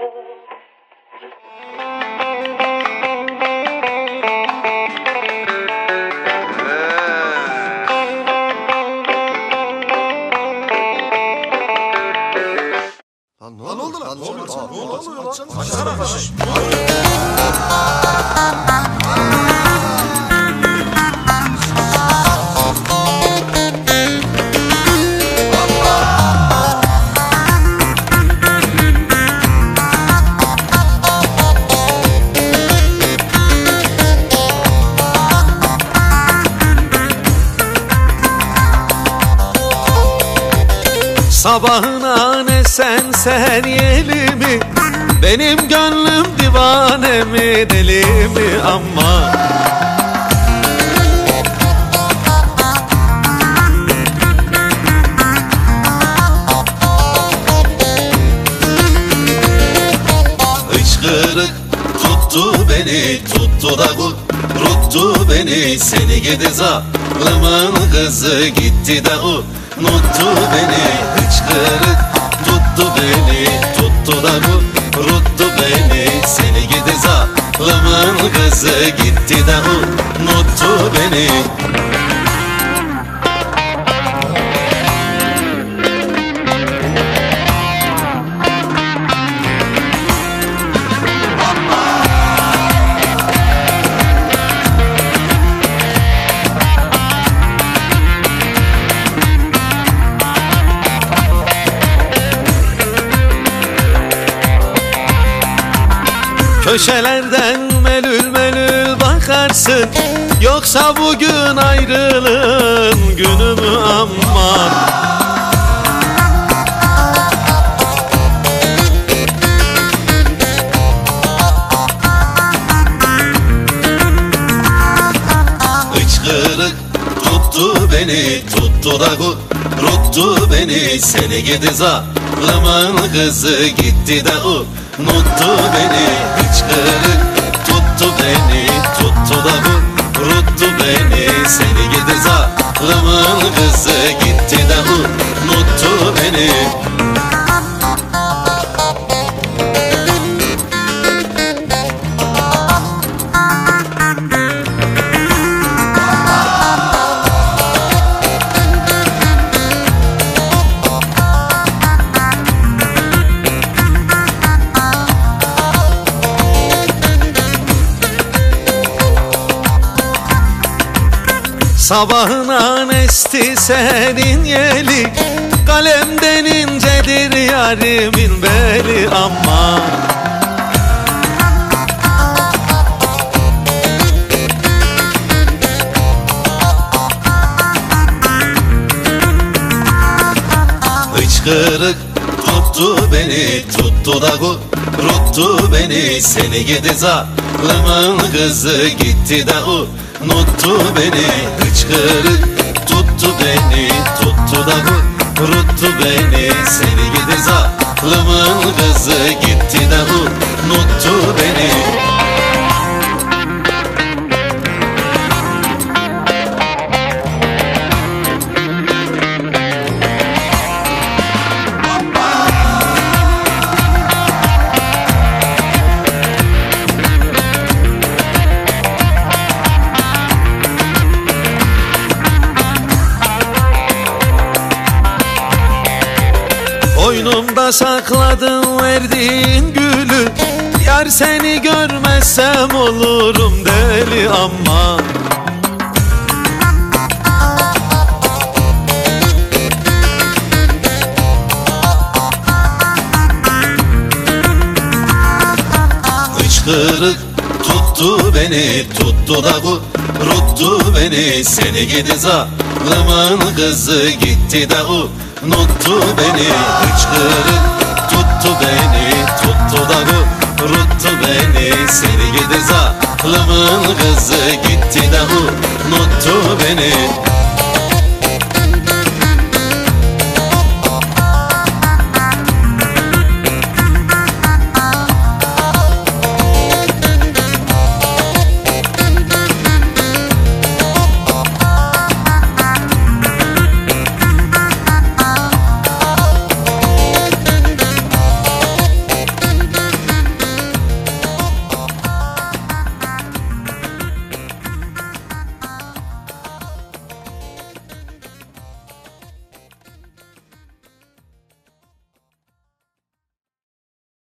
Lan ne oldu lan? Ne oluyor lan? Ne oluyor lan? Açsana. Açsana. Sabahına ne sen seher yeli mi? Benim gönlüm divane mi deli mi? Ama Hıçkırık tuttu beni tuttu da Ruttu beni seni gidi zalimın kızı gitti de Unuttu beni hıçkırık tuttu beni tuttu da Ruttu beni. Seni gidi zalimın kızı gitti de Unuttu beni Köşelerden melül melül bakarsın. Yoksa bugün ayrılığın günü mü aman. Hıçkırık tuttu beni tuttu da Ruttu beni seni gidi zalimin kızı gitti de Unuttu beni Sabahına esti senin yeli Kalemden incedir yarimin beli ama. Hıçkırık tuttu beni tuttu da Ruttu beni seni gidi zalimin kızı gitti de Unuttu beni. Hıçkırık tuttu beni tuttu da Ruttu beni seni gidi zalimin kızı. Gitti de Unuttu beni Boynumda sakladım verdiğin gülü. Yar seni görmezsem olurum deli ama. Hıçkırık tuttu beni tuttu da Ruttu beni seni gidi zalimin kızı gitti de Unuttu beni hıçkırık. Tuttu beni tuttu da Ruttu beni. Seni gidi zalimin kızı gitti de Unuttu beni